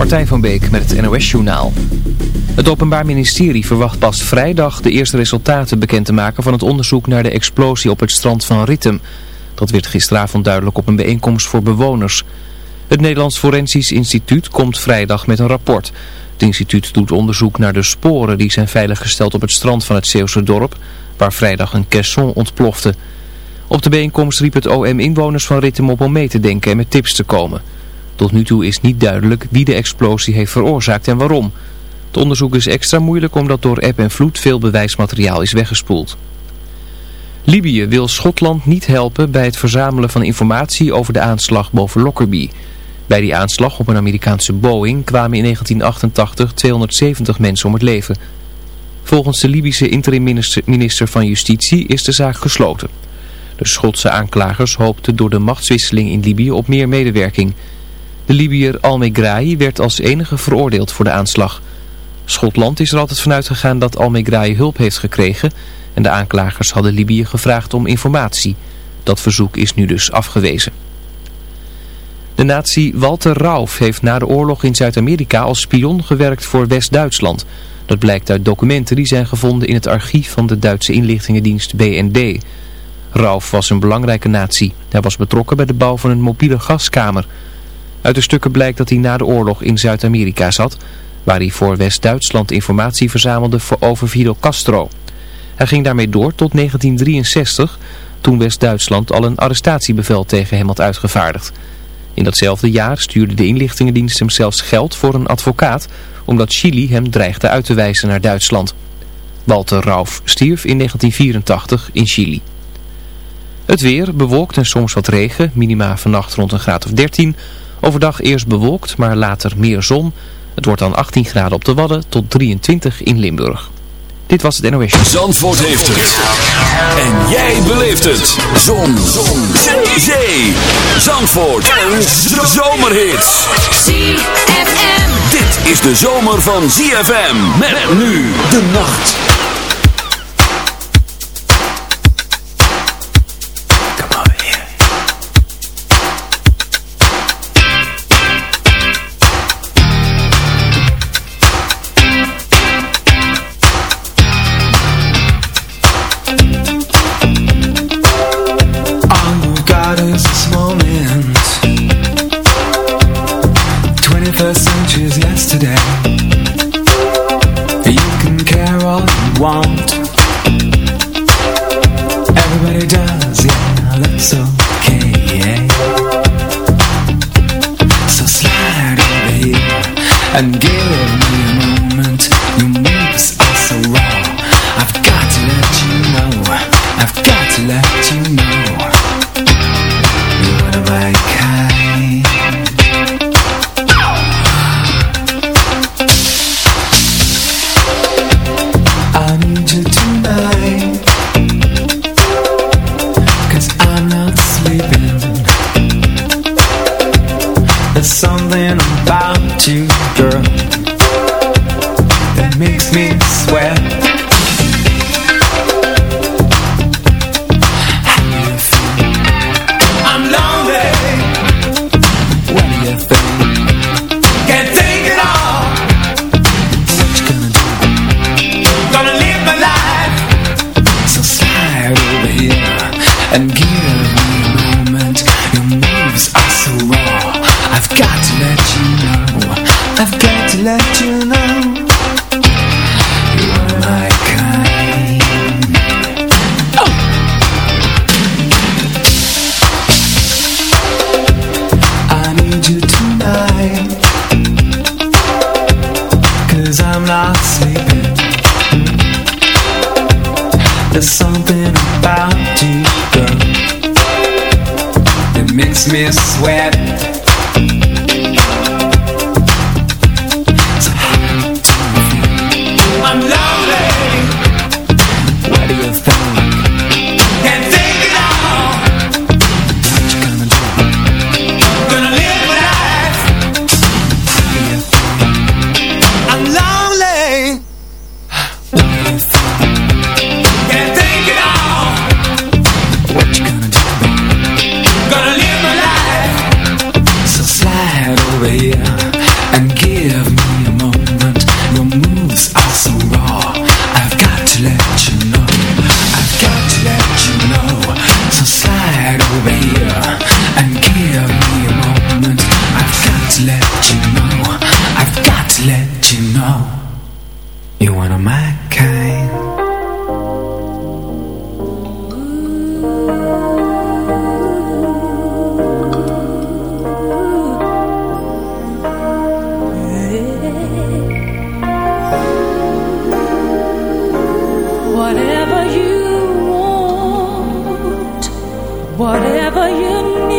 Martijn van Beek met het NOS-journaal. Het Openbaar Ministerie verwacht pas vrijdag de eerste resultaten bekend te maken van het onderzoek naar de explosie op het strand van Rittem. Dat werd gisteravond duidelijk op een bijeenkomst voor bewoners. Het Nederlands Forensisch Instituut komt vrijdag met een rapport. Het instituut doet onderzoek naar de sporen die zijn veiliggesteld op het strand van het Zeeuwse dorp, waar vrijdag een caisson ontplofte. Op de bijeenkomst riep het OM inwoners van Rittem op om mee te denken en met tips te komen. Tot nu toe is niet duidelijk wie de explosie heeft veroorzaakt en waarom. Het onderzoek is extra moeilijk omdat door eb en vloed veel bewijsmateriaal is weggespoeld. Libië wil Schotland niet helpen bij het verzamelen van informatie over de aanslag boven Lockerbie. Bij die aanslag op een Amerikaanse Boeing kwamen in 1988 270 mensen om het leven. Volgens de Libische interim-minister van Justitie is de zaak gesloten. De Schotse aanklagers hoopten door de machtswisseling in Libië op meer medewerking. De Libiër Al-Megrahi werd als enige veroordeeld voor de aanslag. Schotland is er altijd vanuit gegaan dat Al-Megrahi hulp heeft gekregen en de aanklagers hadden Libië gevraagd om informatie. Dat verzoek is nu dus afgewezen. De nazi Walter Rauf heeft na de oorlog in Zuid-Amerika als spion gewerkt voor West-Duitsland. Dat blijkt uit documenten die zijn gevonden in het archief van de Duitse inlichtingendienst BND. Rauf was een belangrijke nazi. Hij was betrokken bij de bouw van een mobiele gaskamer... Uit de stukken blijkt dat hij na de oorlog in Zuid-Amerika zat, waar hij voor West-Duitsland informatie verzamelde over Fidel Castro. Hij ging daarmee door tot 1963, toen West-Duitsland al een arrestatiebevel tegen hem had uitgevaardigd. In datzelfde jaar stuurde de inlichtingendienst hem zelfs geld voor een advocaat, omdat Chili hem dreigde uit te wijzen naar Duitsland. Walter Rauf stierf in 1984 in Chili. Het weer, bewolkt en soms wat regen, minima vannacht rond een graad of 13 Overdag eerst bewolkt, maar later meer zon. Het wordt dan 18 graden op de Wadden tot 23 in Limburg. Dit was het NOS. Zandvoort heeft het. En jij beleeft het. Zon. zon. Zee. Zandvoort. Een zomerhit. ZFM. Dit is de zomer van ZFM. Met nu de nacht. whatever you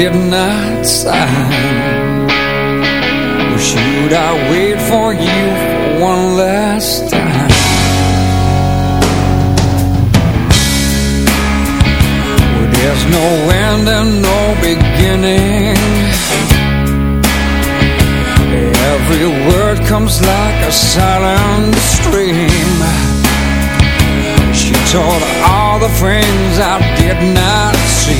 did not sign. Should I wait for you one last time? Well, there's no end and no beginning. Every word comes like a silent stream. She told all the things I did not see.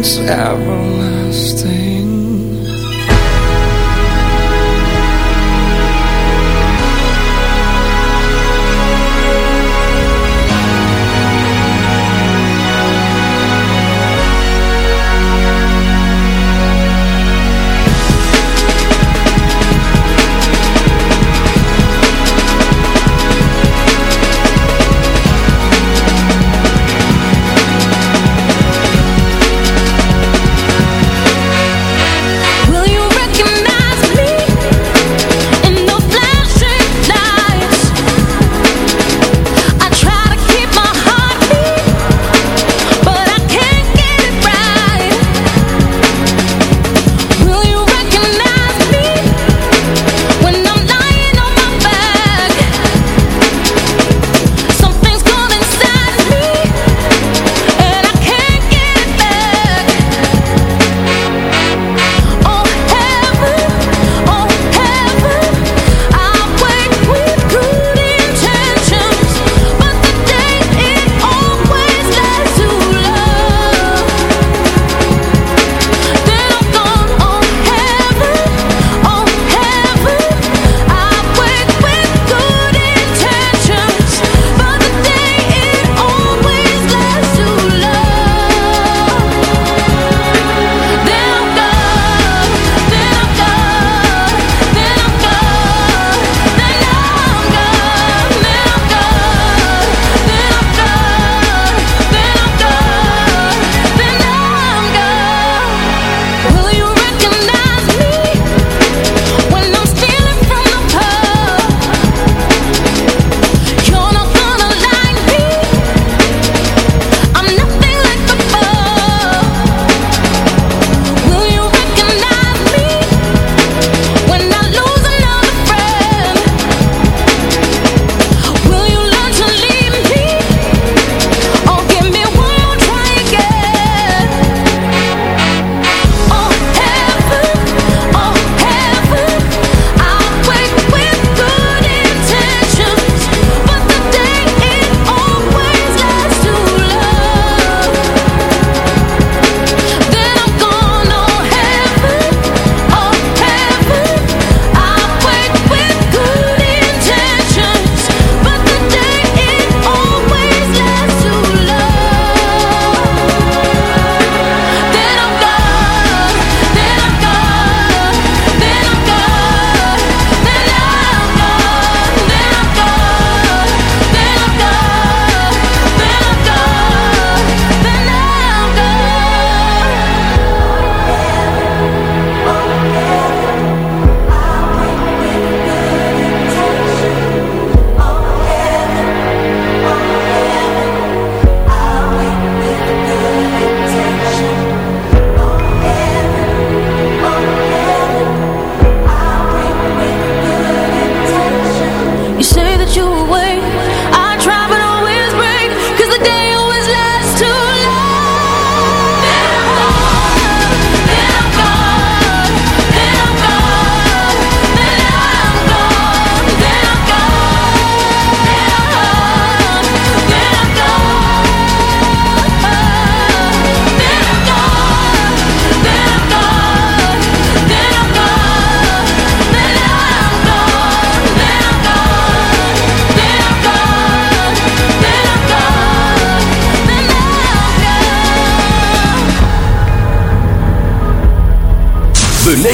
friends have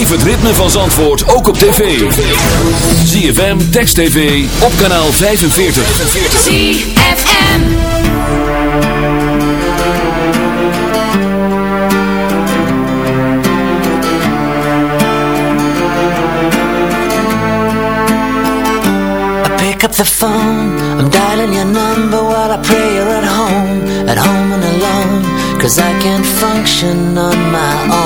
Beleef het ritme van Zandvoort ook op tv. ZFM, Text TV, op kanaal 45. ZFM I pick up the phone, I'm dialing your number while I pray you're at home. At home and alone, cause I can't function on my own.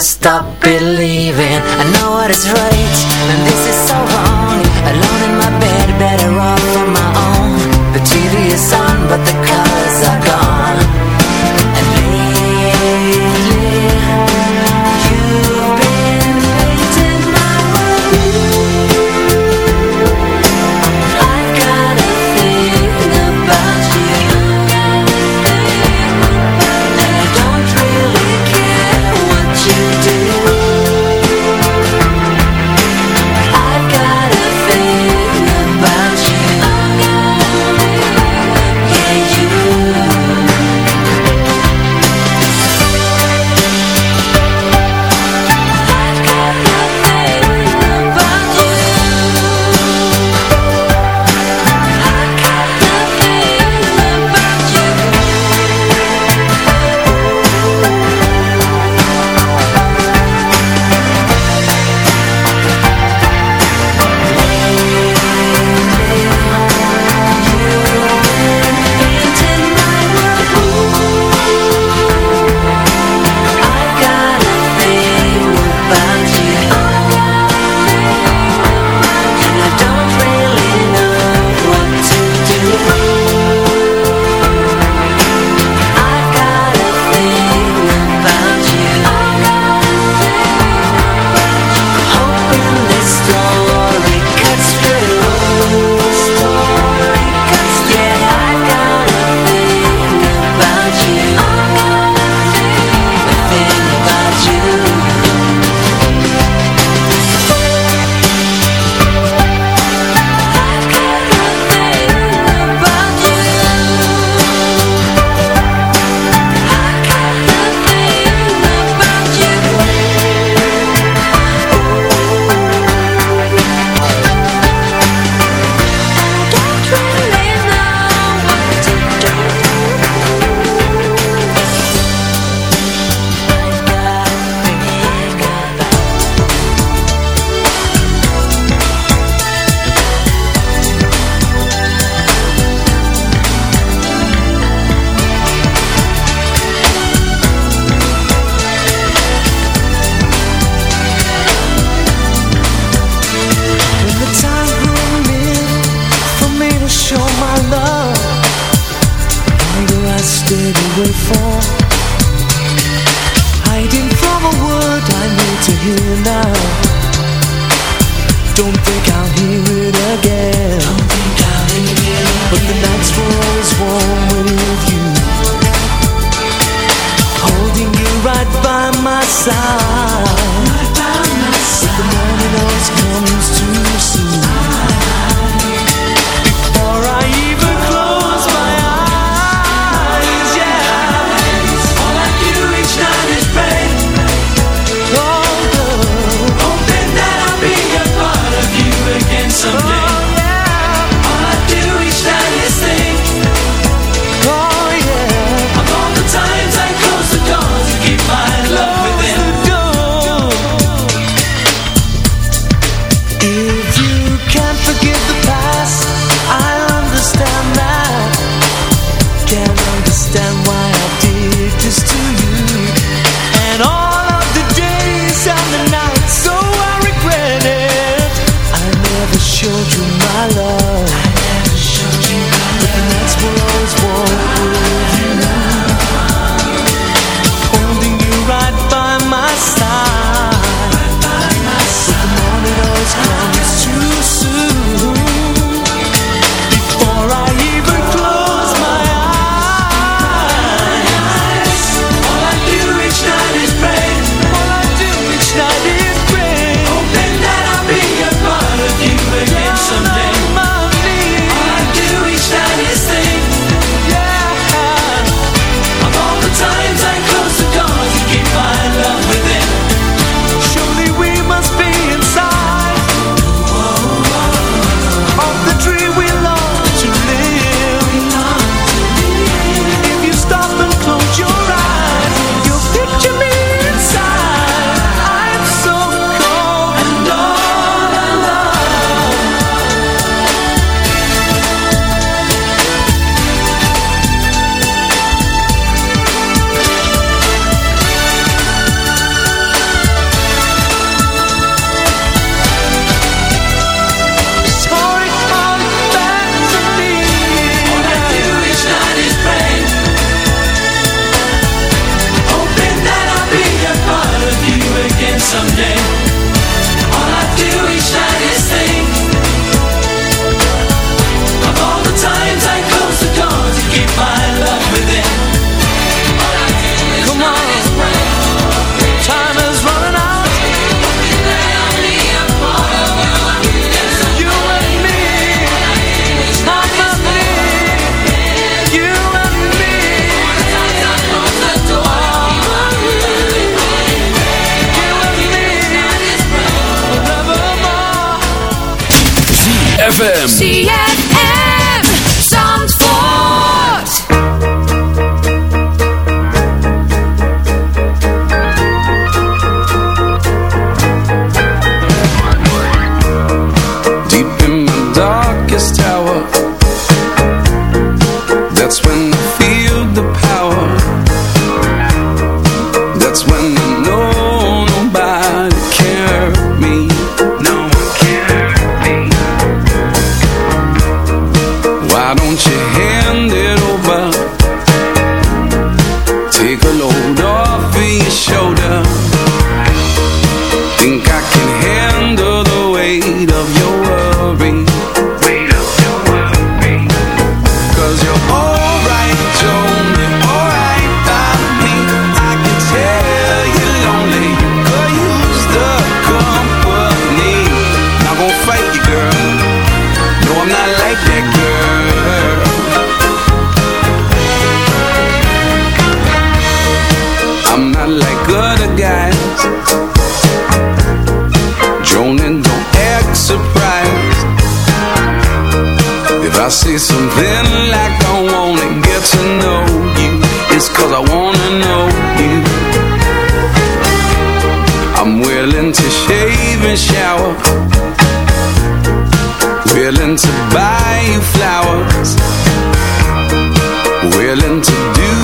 stop believing. I know what is right and this is understand ZFM Willing to do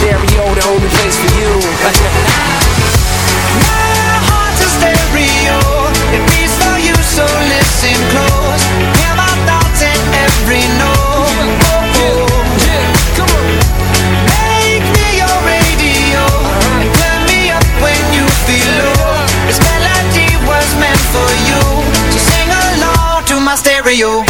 stereo, the only place for you. My heart's a stereo. It beats for you, so listen close. Hear my thoughts in every note. Make me your radio turn me up when you feel low. This melody was meant for you, so sing along to my stereo.